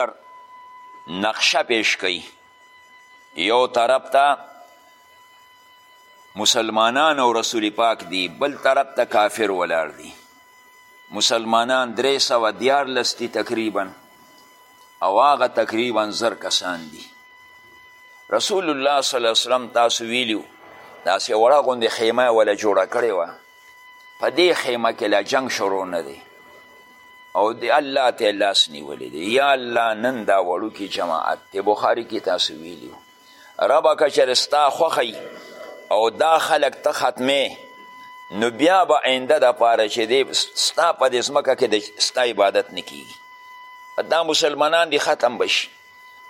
ډاکټر نقشه پیش کوي یو طرف ته مسلمانان او رسول پاک دی بل طرف ته کافر ولاړ دی مسلمانان درې سوه دیارلس دي تقریبا او هغه تقریبا زر کسان دي رسول الله صلی الله وسلم تاسو ویلي داسې وړه غوندې خیمه وله جوړه کړې وه په دې خیمه کې لا جنگ شروع نه دی او د الله ته لاس نیولی دی یا الله نن دا وړوکی جماعت دی بخاری کې تاسو ویلی ربه که چېرې ستا خوښی او دا خلک ته ختمې نو بیا به آینده دپاره چې دی ستا په دې ځمکه کې ستا عبادت نه کیږي دا مسلمانان دی ختم بشي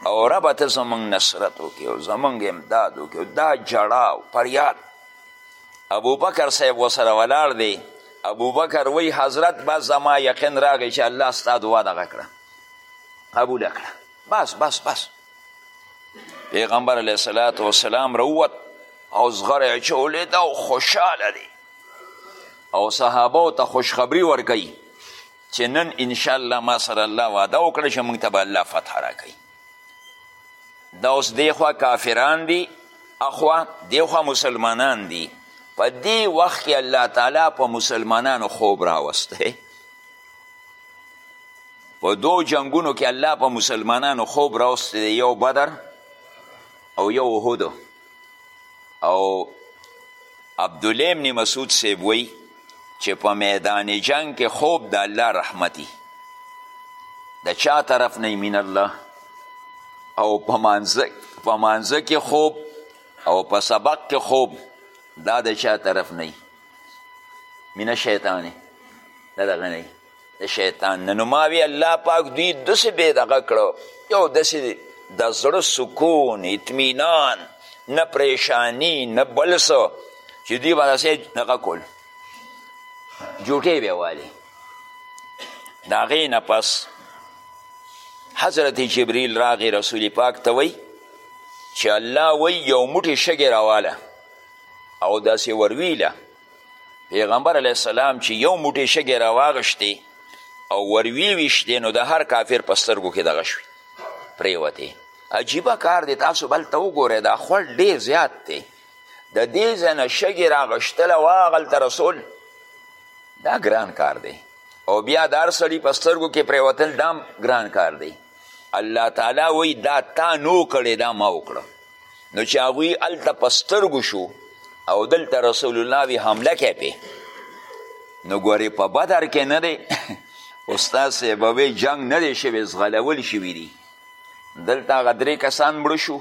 او ربه ته زمونږ نصرت وکړي او زمونږ امداد وکړي دا جړا او فریاد ابوبکر صاحب ورسره ولاړ دی ابوبکر وی حضرت بس زما یقین راغی چې الله ستا دعا دغه کړه قبوله کړه بس بس بس پیغمبر علیه صلات وسلام رووت او زغره چې ولیده او خوشحاله دی او صحابه ته خوشخبری ورکوي چې نن انشاءالله ما سره الله وعده وکړه چې موږ ته به الله فتح راکوي دا اوس دی خوا کافران دی اخوا دی خوا مسلمانان دی په دی وخت کې الله تعالی په مسلمانانو خوب راوسته په دو جنگونو کې الله په مسلمانانو خوب راوسته یو بدر او یو احد او عبدالله ابن مسعود صاحب وی چې په میدان جنگ کې خوب د الله رحمتی د چا طرف نه من الله او په مانځه کې خوب او په سبق کې خوب دا د چا طرف نه من شیطانه دا دغه نه د شیطان نه نو ما وی الله پاک دوی داسې بې دغه کړو یو داسې د زړه سکون اطمینان نه پریشانی نه بل څه چې دوی به داسې دغه کول جوټې به والي د هغې نه پس حضرت جبریل راغی رسول پاک ته وی چې الله وی یو موټی شګې راواله او داسې ورویله پیغمبر علیه السلام چې یو موټی شګې راواغشتې او وروی ویشتې نو د هر کافر په سترګو کې دغه شوې پریوتې عجیبه کار دی تاسو بلته وګورئ دا خوړ ډیر زیات دی د دې ځای نه شګې راغشتله وه هغلته رسول دا ګران کار دی او بیا دار سړي په سترګو کې پریوتل دام ګران کار دی الله تعالی وی دا تا نو کړی دا ما وکړه نو چې هغوی هلته په سترګو شو او دلته رسول الله وی حمله کوي پې نو ګورې په بدر کې نه دی استاد صاحب وی جنګ نه دی شوی ځغلول شوي دي دلته هغه درې کسان مړه شو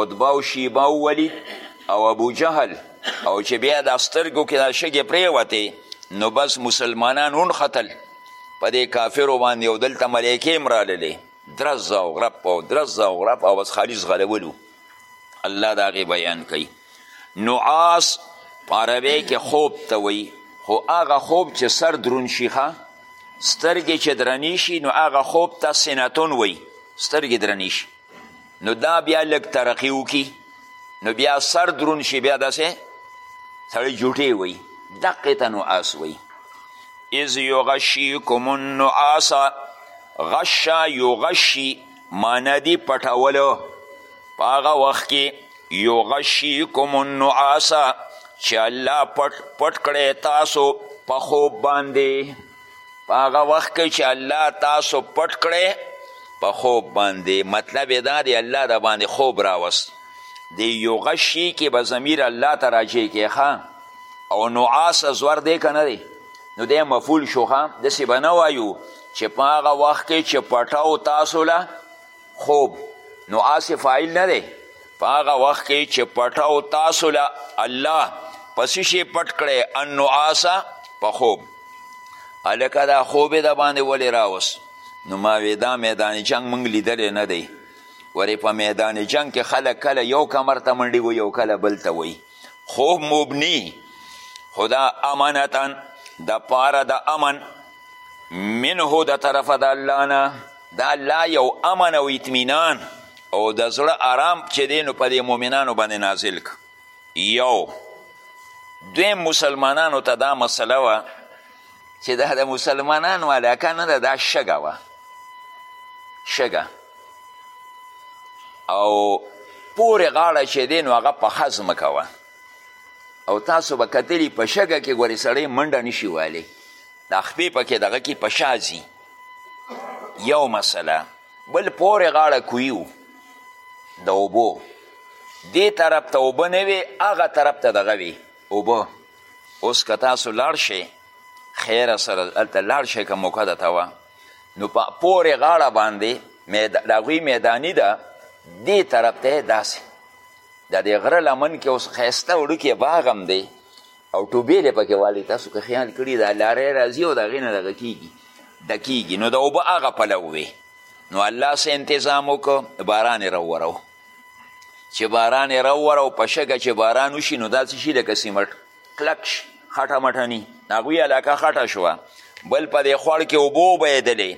عتبه او شیبه او ولید او ابو جهل او چې بیا د سترګو کې دا شګې پرېوتې نو بس مسلمانان ونښتل په دې کافرو باندې او دلته ملایکې هم راللې درز او غرب او درز او غرب او بس خالي ځغلولو الله د هغې بیان کوي نعاس په عربۍ کې خوب ته وایي خو هغه خوب چې سر درون شي ښه سترګې چې درنې شي نو هغه خوب ته سینتون وایي سترګې درنې شي نو دا بیا لږ ترقي وکړي نو بیا سر درون شي بیا داسې سړی جوټې وایي دقې ته نو آس وایي اذ یغشیکم النعاس غشا یغشي معنی دي پټولو په هغه وخت کې یغشیکم النعاس چې الله پټ پټ کړی تاسو په خوب باندې په هغه وخت کې چې الله تاسو پټ کړی په خوب باندې مطلب یې دا دی الله د باندې خوب راوست د یغشي کې به ضمیر الله ته راجع کې ښه او نعاس زور دی که نه دی نو دی مفول شو ښه داسې به نه وایو چې په هغه وخت کې چې پټه او تاسو له خوب نو آسې فاعل نه دی په هغه وخت کې چې پټه او تاسو له الله پس شي پټ کړی النعاسه په خوب هلکه دا خوب یې د باندې ولې راوست نو ما وې دا میدان جنګ موږ لیدلی نه دی ورې په میدان جنګ کې خلک کله یو کمر ته منډي وي او کله بل ته وي خوب مبني خدا امانتا د پاره د امن منه د طرفه د الله نه د الله یو امن او اطمینان او د زړه آرام چې دی نو په دې مؤمنانو باندې نازل که یو دویم مسلمانانو ته دا مسله وه چې دا د مسلمانانو علاقه نه ده دا شګه وه شګه او پورې غاړه چې دی نو هغه پخه ځمکه وه او تاسو به کتلی په شګه کې ګورې سړی منډه نشي والی دا خپې پکې دغه کې په شا ځي یو مسله بل پورې غاړه کوی و د اوبو دې طرف ته اوبه نه وې هغه طرف ته دغه وې اوبه اوس که تاسو لاړ شئ خیره سره هلته لاړ شئ که موقع درته وه نو په پورې غاړه باندې د هغوی میداني ده دې طرف ته داسې د دې غره لمن کې اوس ښایسته وړوکی باغ هم دی او ټوبېلې پکې والي تاسو که خیال کړي دا لاری راځي او د هغې نه دغه کېږي ډکېږي نو د اوبه هغه پلو وې نو الله څه انتظام وکړو باران یې راوورو چې باران یې راوورو په شګه چې باران وشي نو دا څه شي لکه سیمټ کلک شي خټه مټني د هغوی علاقه خټه شوه بل په دې خوړ کې اوبه وبهېدلې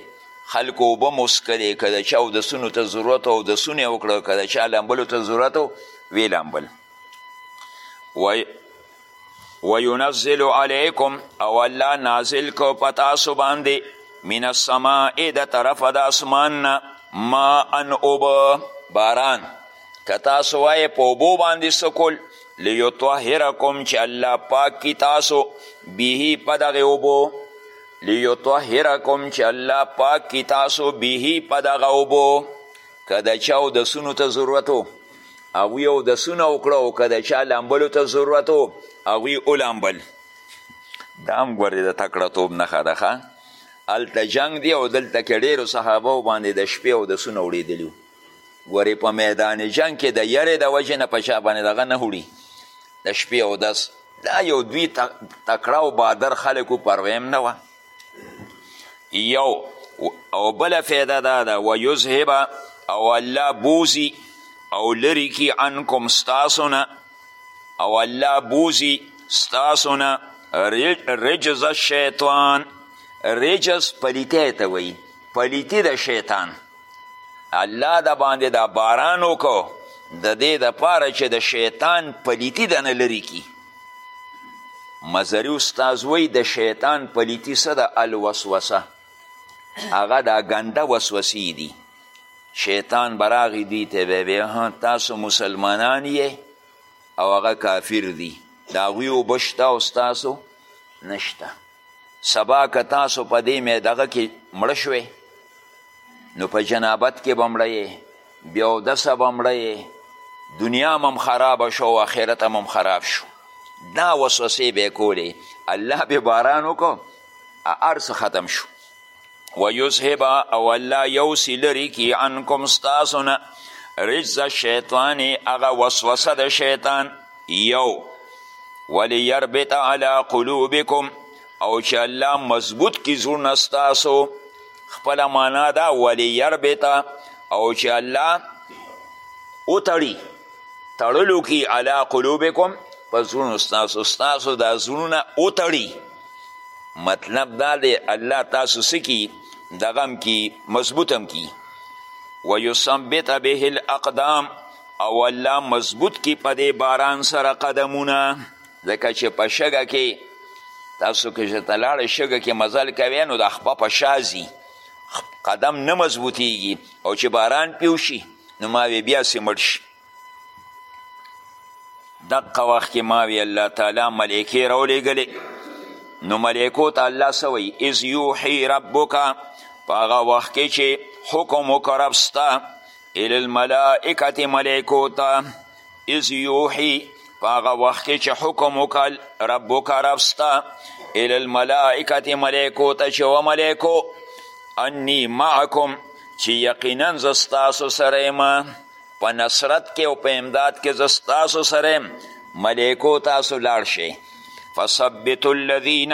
خلکو اوبه مسکلې که د چا اودسونو ته ضرورت او اودسونه یې وکړه که د چا لامبلو ته ضرورت و ویې لامبل وینزل علیکم او الله نازل کو په تاسو باندې من السماء د طرفه د اسمان نه ما ان اوبه باران که تاسو وایې په اوبو باندې څه کول لیطهرکم چې الله پاک کی تاسو به په دغه اوبو لیطهرکم چې الله پاک کی تاسو به په دغه اوبو که د چا او د سونو ته ضرورت و هغوی او د سونه وکړه او که د چا لامبلو ته ضرورت و هغوی ولامبل دا هم ګورې د تکړه توب نښه ده ښه هلته جنګ دی او دلته کې ډېرو صحابو باندې د شپې او د سونه وړېدلي ګورې په میدان جنګ کې د یرې د وجې نه په چا باندې دغه نه وړي د شپې او دس دا یو دوی تکړه او بادر خلکو پرویم نه وه یو او بله فایده دا ده و یذهبه او الله بوزي او لري کي عنکم ستاسو نه او الله بوزي ستاسو نه رجز الشیطان رجز پلیتی ته وایي پلیتی د شیطان الله د باندې دا باران وکړو د دې د پاره چې د شیطان پلیتی د نه لري کی مزری استاد وی د شیطان پلیتی څه د الوسوسه هغه دا ګنده وسوسې دي شیطان براغی دوی ته به وی تاسو مسلمانان یې او هغه کافر دي د هغوی اوبه شته او ستاسو نشته سبا که تاسو په دې میدغه کې مړه شوې نو په جنابت کې به مړه یې بیا اودسه به مړه یې دنیا هم خرابه شو او آخرت هم خراب شو دا وسوسې به یې کولې الله به باران وکړو هر څه ختم شو ویذهب او الله یوسی لري کی عنکم ستاسو نه رجز الشیطان هغه وسوسه د شیطان یو ولیربط علی قلوبکم او چې الله مضبوط کی زړونه ستاسو خپله معنا ده ولیربط او چې الله وتړي تړلو کی علی قلوبکم په زړونو ستاسو ستاسو دا زړونه وتړي مطلب دا دی الله تاسو سکی دغم کی مضبوطم کی و یثبت به الاقدام او الله مضبوط کی په دې باران سره قدمونه ځکه چې په شګه کې تاسو که چې ته لاړې شګه کې مزل کوې نو دا خپه په شا ځي قدم نه مضبوطیږي او چې باران پیوشي نو ماوې بیا سې مړ شي دقه وخت کې ما وی الله تعالی ملائکه راولېږلې نو ملائکو ته الله څه وایي اذ یوحي ربک په هغه وخت کې چې حکم وکړه رب ستا الی الملائکة ملائکو ته اذ یوحي په هغه وخت کې چې حکم وکړ ربک رب ستا الی الملائکة ملائکو ته چې و ملائکو انی معکم چې یقینا زه ستاسو سره یم په نصرت کې او په امداد کې زه ستاسو سره یم ملیکو تاسو لاړ شئ فثبتو الذین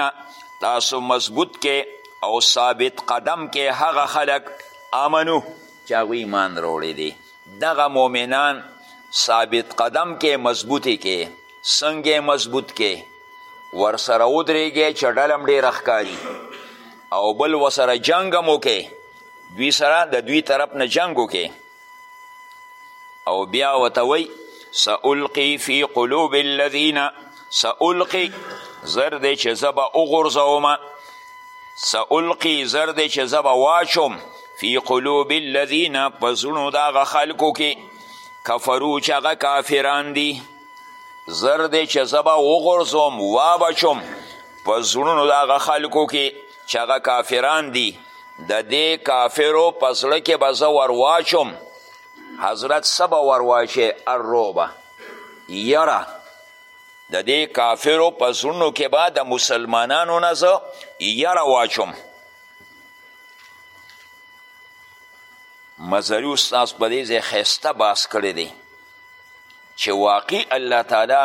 تاسو مضبوط کې او ثابت قدم کې هغه خلک امنو چې هغوی ایمان راوړی دی دغه مؤمنان ثابت قدم کې مضبوطې کې څنګه مضبوط کې ورسره ودرېږي چې ډله هم ډېره ښکاري او بل ورسره جنګ هم وکړي دوی سره د دوی طرف نه جنګ وکړي او بیا ورته وایي سألقي فی قلوب الذین سألقي زر دی چې زه به وغورځوم سألقي زر دی چې زه به واچوم فی قلوب الذین په زړونو د هغه خلکو کې کفرو چې هغه کافران دي زر دی چې زه به وغورځوم وابچوم په زړونو د هغه خلکو کې چې هغه کافران دي د دې کافرو په زړه کې به زه ور واچوم حضرت څه به ور واچوې الروبه یره د دې کافرو په زړونو کې به د مسلمانانو نه زه یره واچوم مزري استاذ په دې ځای ښایسته باس کړی دی چې واقعي الله تعالی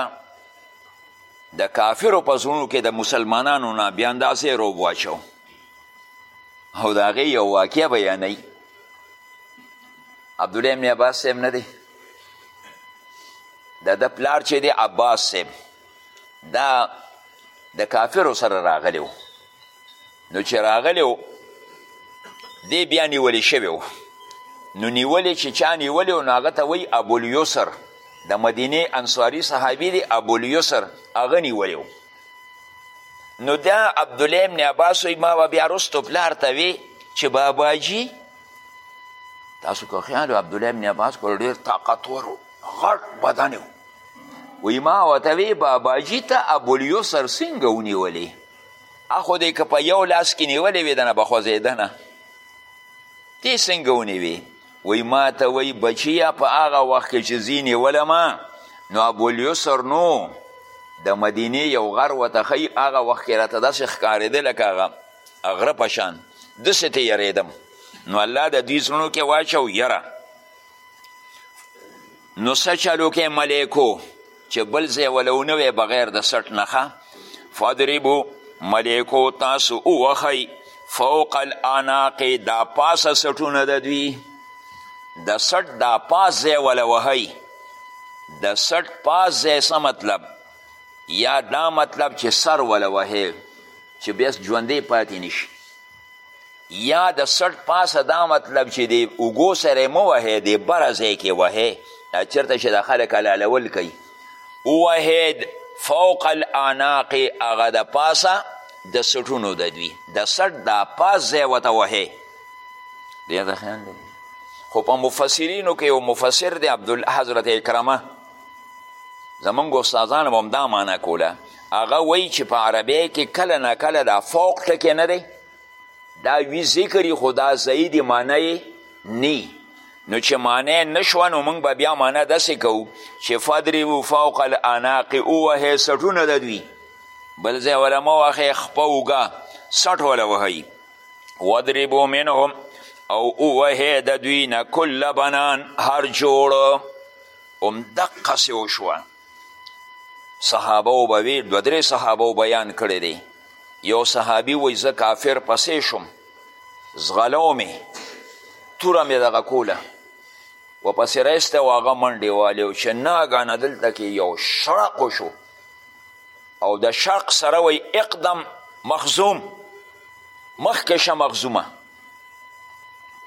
د کافرو په زړونو کې د مسلمانانو نه بیا اندازې روب واچوم او د هغې یو واقعه بیانوي عبدالله ابن عباس صاحب نه دی د د پلار چې دی عباس صاحب دا د کافرو سره راغلی و نو چې راغلی و دی بیا نیولی شوی و نو نیولی چې چا نیولی و نو هغه ته وایي ابولیسر د مدینې انصاري صحابي دی ابولیسر هغه نیولی و نو دا عبدالله ابن عباس وی ما بیا رستو پلار ته وی چې باباجی تاسو که خیال عبدالله ابن عباس کول ډیر طاقتور و غټ بدن و وی ما ورته وی باباجی ته ابولیسر څنګه ونیولې اخو دی که په یو لاس کې نیولې وی دنه به خوځېده نه دې څنګه ونیوې وی ما ته وی بچیه په هغه وخت کې چې زی نیولم نو ابواليسر نو د مدینې یو غر ورته ښیي هغه وخت کې راته داسې ښکارېده لکه هغه غره په شان داسې ترې یریدم نو الله د دوی زړونو کې واچو یره نو څه چلو کې ملیکو چې بل ځای وله ونه وی بغیر د سټ نخه فدربو ملیکو تاسو ووخی فوق الاناق دا پاسه سټونه د دوی د سټ دا پاس ځای وله وهی د سټ پاس ځای څه مطلب یا دا مطلب چې سر وله وهی چې بیا ژوندی پاتې نشي یا د سټ پاسه دا مطلب چې دی اوګو سره مه وهې دی بره ځای کې وهې چېرته چې د خلک حلالول کوي وهې فوق الاناق هغه د پاسه د سټونو د دوی د سټ دا پاس ځای ورته وهې دې ته خیال دی خو په مفسرینو کې یو مفسر دی عبدالحضرت اکرمه زمونږ استادان به هم دا معنا کوله هغه وایي چې په عربی کې کله نا کله دا فوق ټکی نه دی دا وی ذکري خو دا ځای دي معنی نی نو چې معنی نشوه نو موږ به بیا معنی داسې کوو چې فدربو فوق الاناق ووهې سټونه د دوی بل ځای وله مه وهې خپه اوږه سټ وله وهئ وضربو منهم او ووهې د دوی نه کل بنان هر جوړ هم دقسې وشوه صحابه و به وی دو درې صحابه و بیان کړی دی یو صحابي وی زه کافر پسې شوم زغلو مې توره مې دغه کوله و پسې رایسته و هغه منډې والې او چې ناګانه دلته کې یو شړق وشو او د شرق سره وی اقدم مخزوم مخکې شه مخزومه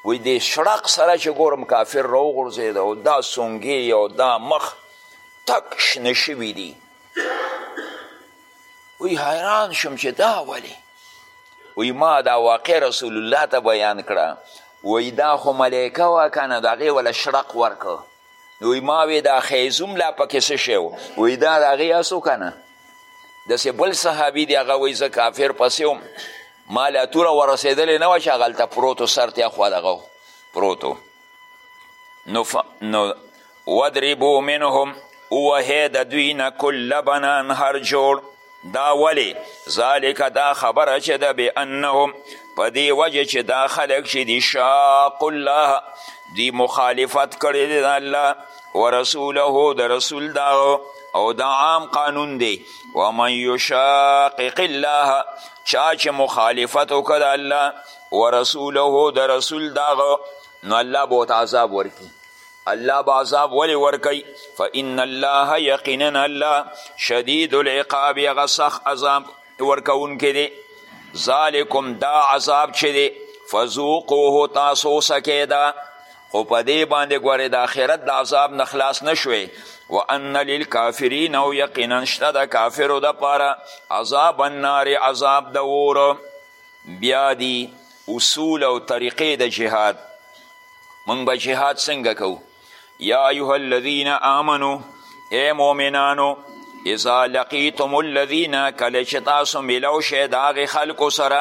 وی د شړق سره چې ګورم کافر راوغورځېده او دا سونګې او دا مخ تک شنه شوي دي وی حیران شوم چې دا ولې وی ما دا واقع رسول الله ته بیان کړه وی دا خو ملایکه وه که نه د هغې وله شرق ورکړ وی ما وی دا خیزوم لا پکې څه شی و وی دا د هغې اسو که نه داسې بل صحابي دی هغه وی زه کافر پسې وم ما لا توره ورسېدلې نه وه چې هغلته پروتو سر ته خوا دغه پروتو نو, ف... نو ودربو منهم ووهې د دوی نه کل بنان هر جوړ دا ولی ذالک دا خبره چې ده بانهم په دې وجه چې دا خلک چې دي شاق الله دوی مخالفت کړی دی د الله ورسوله د رسول دغه او دا عام قانون دی ومن یشاقق الله چا چې مخالفت وکړه الله ورسوله د رسول داغه نو الله به ورته عذاب ورکي الله به عذاب ولې ورکوي فان الله یقینا الله شدید العقاب هغه سخت عذاب ورکوونکی دی ذالکم دا عذاب چې دی فذوقوه تاسو سکه دا خو په دې باندې ګورې د آخرت د عذاب نه خلاص نه شوې و ان للکافرین او یقینا شته د کافرو دپاره عذاب النار عذاب د اور بیا دی اصول او طریقې د جهاد مونږ به جهاد څنګه کوو یا ایها الذین آمنو ای مؤمنانو اذا لقیتم الذین کله چې تاسو ملو شئ د هغې خلکو سره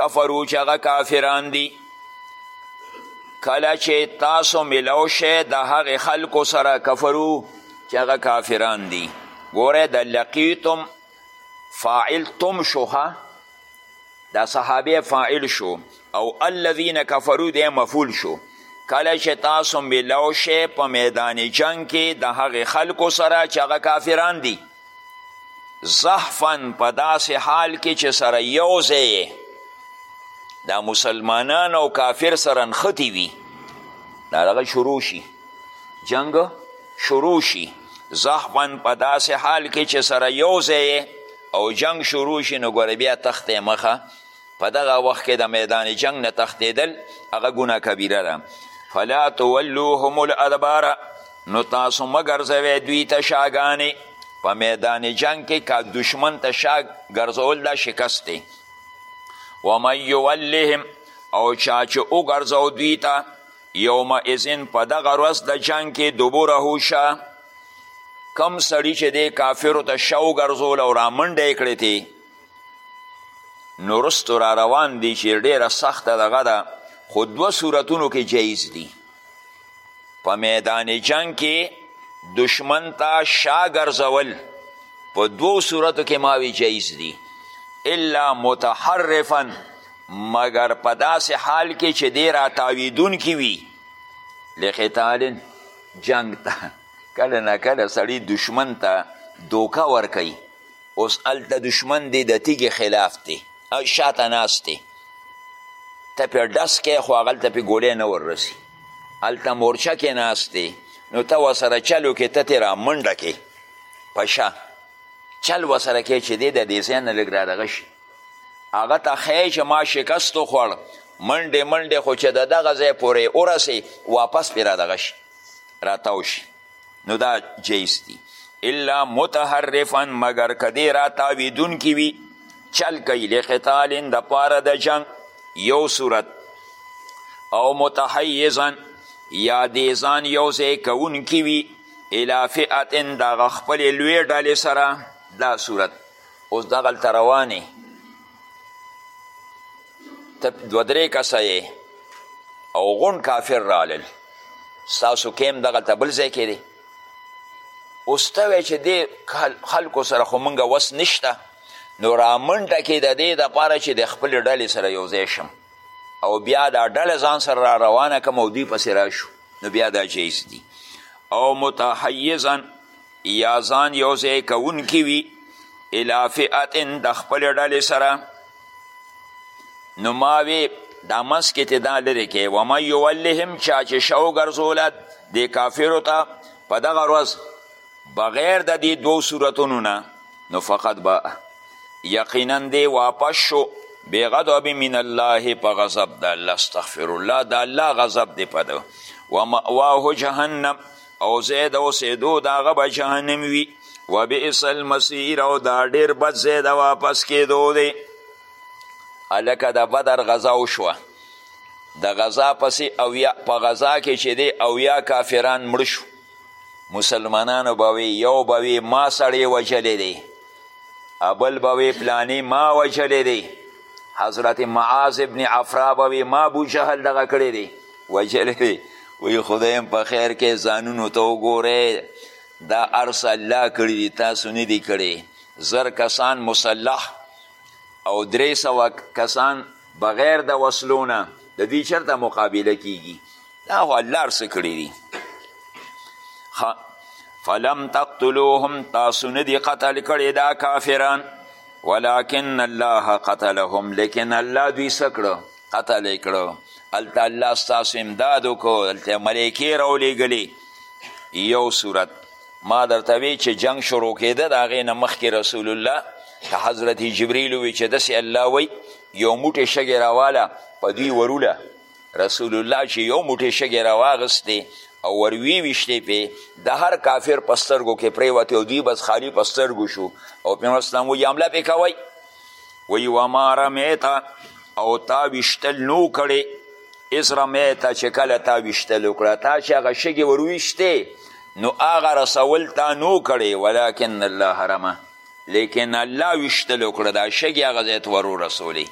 کفرو چې هغه کافران دي کله چې تاسو ملو شئ د هغې خلکو سره کفرو چې هغه کافران دي ګوره د لقیتم فاعل تم شوخه دا صحابه فاعل شو او الذین کفرو دی مفول شو کله چې تاسو ملو شئ په میدان جنگ کې د هغې خلکو سره چې هغه کافران دي زحفا په داسې حال کې چې سره یو ځای دا مسلمانان او کافر سره نښتې وي دا دغه شروع شي جنگ شروع شي زحفا په داسې حال کې چې سره یو ځای او جنگ شروع شي نو ګوره بیا تخته مخه په دغه وخت کې د میدان جنگ نه تختیدل هغه ګناه کبیره ده فلا تولوهم الادبار نو تاسو مګرځوی دوی ته شاګانې په میدان جنگ کې کا دشمن ته شا ګرځول دا شکست دی ومن یولهم او چا چې وګرځو دوی ته یوم اذن په دغه ورځ د جنګ کې دوبره شه کم سړي چې دی کافرو ته شه وګرځول او رامنډه یې کړې تې نو وروستو را روان دي چې ډېره سخته دغه ده خو دوه صورتونو کې جایز دي په میدان جنګ کې دشمن ته شا ګرځول په دوو صورتو کې ماوی جایز دي الا متحرفا مګر په داسې حال کې چې دی راتاویدونکي وي لقتال جنگ ته کله نه کله سړی دشمن ته دوکه ورکوي اوس هلته دشمن دی د تیږې خلاف دی او شاته ناست دی ته پې ډس کوې خو هغلته پې ګولۍ نه وررسي هلته مورچه کې ناست دی نو ته ورسره چل وکړې ته ترې را منډه کې په شا چل ورسره کوې چې دی د دې ځای نه لږ را دغه شي هغه ته ښیې چې ما شکست وخوړ منډې منډې خو چې د دغه ځای پورې ورسې واپس پې را دغه شي راتاو شي نو دا جیز دي الا متحرفا مګر که دې را تاویدونکي وي چل کوي لقتال د پاره د جنګ یو صورت او متحیزا یا دې ځان یو ځای کوونکي وي الی فئتن دغه خپلې لویې ډلې سره دا صورت اوس دغلته روان یې ته دوه درې کسه یې او غون کافر رالل ستاسو کیم دغلته بل ځای کې دی اوس ته وایې چې دې خلکو سره خو موږ وس نشته نو رامنډه کې د دې دپاره چې د خپلې ډلې سره یو ځای شم او بیا دا ډله ځان سره را روانه کم او دوی پسې راشو نو بیا دا جایز دي او متحیزا یا ځان یو ځای کوونکي وي الی فئت د خپلې ډلې سره نو ما وې دا منځ کې تې دا لرې کې ومن یولهم چا چې شه وګرځوله دې کافرو ته په دغه ورځ بغیر د دې دوو صورتونو نه نو فقط با یقینا دې واپس شو بغضب من الله په غضب د الله استغفر الله د الله غضب دې په ده ومأواه جهنم او ځای د اوسېدو د هغه به جهنم وي وبئس المصیر او دا ډېر بد ځای د واپس کېدو دی هلکه د بدر غذا وشوه د غذا پسې اویا په غذا کې چې دی اویا کافران مړ شو مسلمانانو به وی یو به وی ما سړی وژلی دی ابل به وی پلانی ما وژلی دی حضرت معاذ ابن عفرا به وی ما بوجهل دغه کړی دی وجل وی وی خدایم په خیر کې ځانونو ته وګوره دا ارس الله کړی دی تاسو نه دی کړی زر کسان مسلح او درې سوه کسان بغیر د وسلونه د دوی چرته مقابله کیږي دا خو الله ارس کړی دی فلم تقتلوهم تاسو نه دی قتل کړی دا کافران ولكن الله قتلهم لیکن الله دوی سکړه قتل یې کړو هلته الله ستاسو امداد وکړو هلته ملایکې راولېږلې یو صورت ما درته وی چې جنگ شروع کېده د هغې نه مخکې رسول الله ته حضرت جبریل وی چې داسې الله وی یو موټې شګې راواله په دوی وروله رسول الله چې یو موټې شګې راواغستې او ور ویویشتې پې د هر کافر په سترګو کې پرېوتې او دوی بس خالي په سترګو شو او پیغمبر اسلام وایي حمله پې کوئ وی وما رمیت او تا ویشتل نو کړی از رمیت چې کله تا ویشتل وکړه تا چې هغه شګې ورویشتې نو هغه رسول تا نو کړی ولکن الله رمه لیکن الله ویشتل وکړه دا شګې هغه ځای ته ورورسولې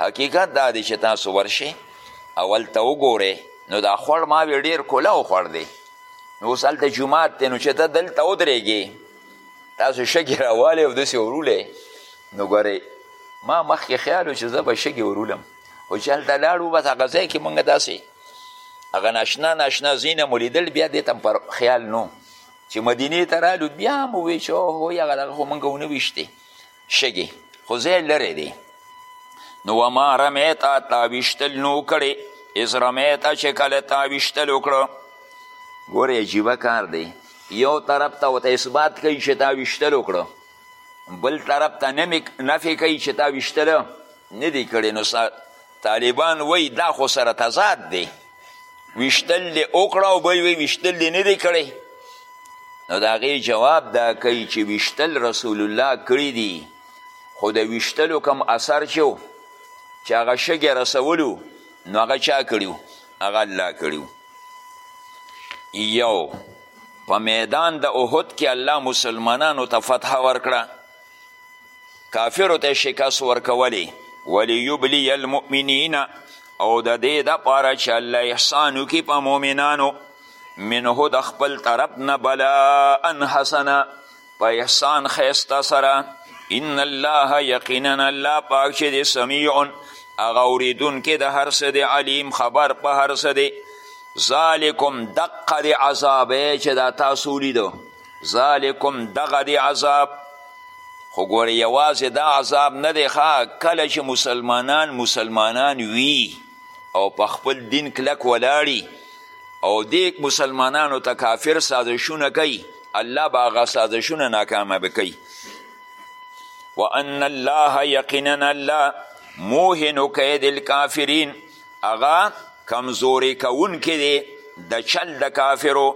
حقیقت دا دی چې تاسو ورشئ اول ته وګورئ نو دا خوړ ما وی ډېر کوله وخوړ دی نو اوس هلته جومات دی نو چې ته دلته ودرېږې تاسو شګې راوالی او داسې ورولی نو ګورئ ما مخکې خیال و چې زه به شګې ورولم خو چې هلته لاړو بس هغه ځای کې مونږ داسې هغه ناشنا ناشنا ځینه مو لیدل بیا دې ته پر خیال نو چې مدینې ته رالو بیا مو وی چې هو هغه دغه خو مونږ ونه ویشتې شګې خو ځای لرې دی نو وما رمیتا تاویشتل نو کړی از رمیتا چې کله تاویشتل وکړو ګورې عجیبه کار دی یو طرف ته ورته اثبات کوي چې تاویشتل وکړو بل طرف ته نفې کوي چې تاویشتل نه دی کړی نو طالبان وایي دا خو سره تضاد دی ویشتل دې وکړه او بل وایي ویشتل دې نه دی کړی نو د هغې جواب دا کوي چې ویشتل رسول الله کړي دي خو د ویشتلو کم اثر چې و چې هغه شګې رسولو نو هغه چا کړي هغه الله کړي یو په میدان د احد کې الله مسلمانانو ته فتح ورکړه کافرو ته شکست ورکولی ولیبلی المؤمنین او د دې دپاره چې الله احسان وکړي په مؤمنانو منه د خپل طرف نه بلا ان حسنه په احسان ښایسته سره ان الله یقینا الله پاک چې د سمیع هغه اورېدونکی د هر څه دی علیم خبر په هر څه دی ذالکم دقه د عذابه چې دا تاسو ولیدو ذالکم دغه دی عذاب خو ګوره یوازې دا عذاب نه دی ښه کله چې مسلمانان مسلمانان وي او په خپل دین کلک ولاړي او دې مسلمانانو ته کافر سازشونه کوي الله به هغه سازشونه ناکامه کوي وان الله یقینا الله موهن کید الکافرین هغه کمزوري کوونکی دی د چل د کافرو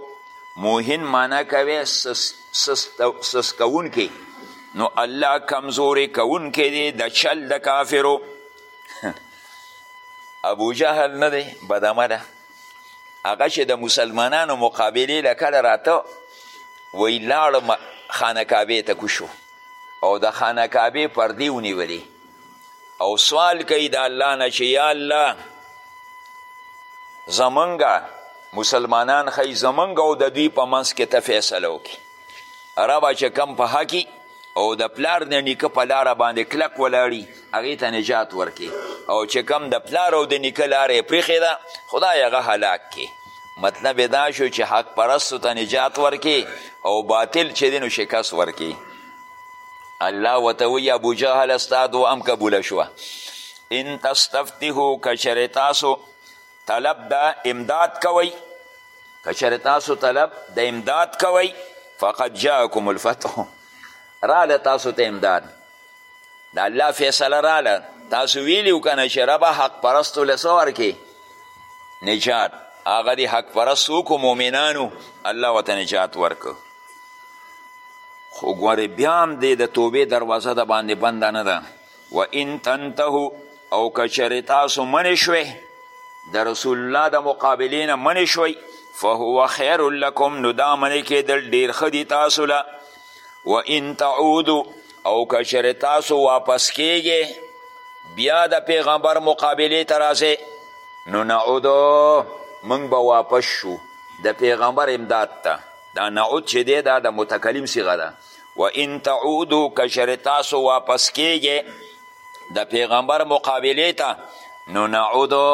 موهن معنا کوي سس کوونکی نو الله کمزوري کوونکی دی د چل د کافرو ابو جهل نه دی بدعمله هغه چې د مسلمانانو مقابلې له کله راته وی لاړم خانه کعبې ته کوشو او د خانه کعبې پردې ونیولې او سوال کوي د الله نه چې یا الله زمونږ مسلمانان ښي زمونږ او د دوی په منځ کې ته فیصله وکړي ربه چې کم په حقي او د پلار د نیکه په لاره باندې کلک ولاړي هغې ته نجات ورکې او چې کم د پلار او د نیکه لاره یې پرېښې ده خدای هغه هلاک کې مطلب دا شو چې حق پرستو ته نجات ورکې او باطل چې دی نو شکست ورکې الله وته وی ابو جهل ستا دعا هم قبوله شوه ان تستفتحو که چېرې تاسو طلب د امداد کوئ که چېرې تاسو طلب د امداد کوئ فقد جاءکم الفتح راله تاسو ته امداد د الله فیصله راله تاسو ویلي کنه چې ربه حق پرستو له څه ورکې نجات هغه دې حق پرست څوک مؤمنانو الله ورته نجات ورکړو خو ګورې بیا هم دې د توبې دروازه د باندې بنده نه ده و ان تنتهو او که چېرې تاسو منې شوې د رسول الله د مقابلې نه منې شوئ فهو خیر لکم نو دا منې کېدل ډېر ښه دي تاسو له و ان تعودو او که چېرې تاسو واپس کیږئ بیا د پیغمبر مقابلې ته راځئ نو نعودو موږ به واپس شو د پیغمبر امداد ته دا نعود چې دی دا د متکلم صیغه ده و ان تعودو که چېرې تاسو واپس کیږئ د پیغمبر مقابلې ته نو نعودو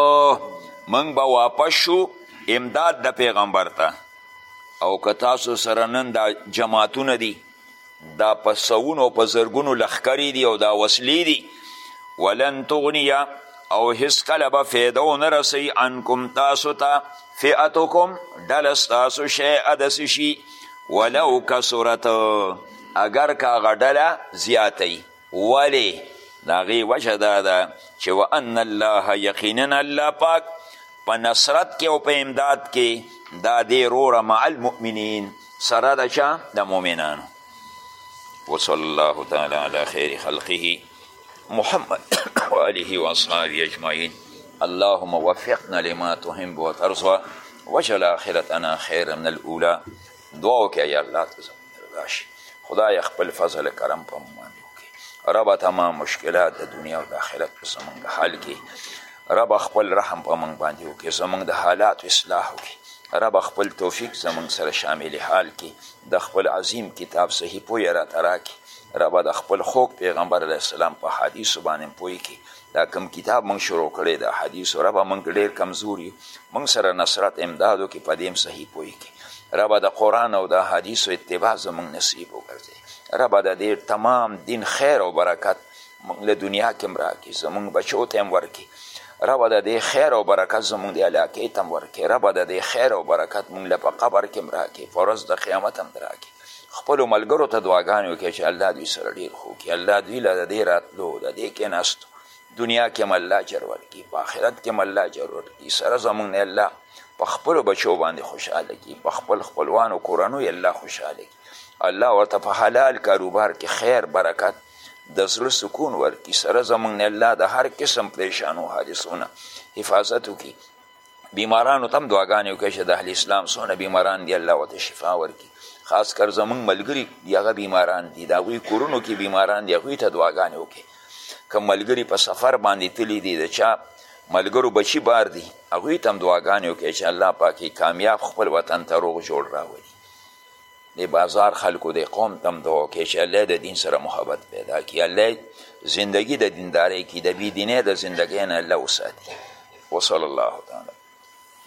موږ به واپس شو امداد د پیغمبر ته او که تاسو سره نن دا جماعتونه دي دا په سوونو او په زرګونو لښکرې دي او دا وسلې دي ولن تغنیه او هیڅکله به فایده ونه رسوي عنکم تاسو ته فئتکم ډله ستاسو شیئه داسې شي ولو کثرت اگر که هغه ډله زیاته ولې؟ د هغې وجه دا ده چې وان الله یقینا الله پاک په نصرت کې او په امداد کې دا دې روره مع المؤمنین سره د چا د مؤمنانو وصلی الله تعالی علی خیر خلقه محمد و آله و اصحابه اجمعین اللهم وفقنا لما تحب وترضى وجل آخرتنا خيرا من الأولى دعاو کې ای الله ته زموږ راشي خدای خپل فضل کرم په موږ باندې وکړي ربه تمام مشکلات د دنیا او د آخرت په زموږ حل کې رب خپل رحم په موږ باندې وکړي زموږ د حالات اصلاح وکړي رب خپل توفیق زموږ سره شامل حال کې د خپل عظیم کتاب صحیح پوی را تراکي رب د خپل خوږ پیغمبر علیه السلام په حدیث باندې پوی کې دا کوم کتاب مونږ شروع کړی د حدیثو ربه مونږ ډیر کمزور یو مونږ سره نصرت امداد وکړي په دې هم صحیح پوهېږي ربه د قرآن او د حدیثو اتباع زمونږ نصیب وګرځي ربه د دې تمام دین خیر او برکت مونږ له دنیا کې هم راکړي زمونږ بچو ته هم ورکړي ربه د دې خیر او برکت زمونږ د علاقې ته هم ورکړي ربه د دې خیر او برکت مونږ له په قبر کې هم راکړي په ورځ د قیامت هم راکړي خپلو ملګرو ته دعاګانې وکړئ چې الله دوی سره ډېر ښه وکړي الله دوی له د دې راتلو د دې کېناستو دنیا کې هم الله اجر ورکړي په آخرت کې هم الله اجر ورکړي سره زمونږ نه الله په خپلو بچو باندې خوشحاله کړي په خپل خپلوانو کورنو یې الله خوشحاله کړي الله ورته په حلال کاروبار کې خیر برکت د زړه سکون ورکړي سره زمونږ نه الله د هر قسم پریشانو حادثو نه حفاظت وکړي بیمارانو تم دعاګانې وکړي چې د اهل اسلام څونه بیماران دي الله ورته شفا ورکړي خاص کر زمونږ ملګري دي هغه بیماران دي د هغوی کورونو کې بیماران دي هغوی ته دعاګانې وکړي که ملګري په سفر باندې تللي دي د چا ملګرو بچي بار دي هغوی ته هم دعاګانې وکړي چې الله پاکې کامیاب خپل وطن ته روغ جوړ راولي د بازار خلکو دې قوم تم دعا کې چې الله د دین سره محبت پیدا کړي الله زندگی د دیندارۍ کې د بی دینۍ د زندګۍ نه الله وساتي وصلی الله تعالی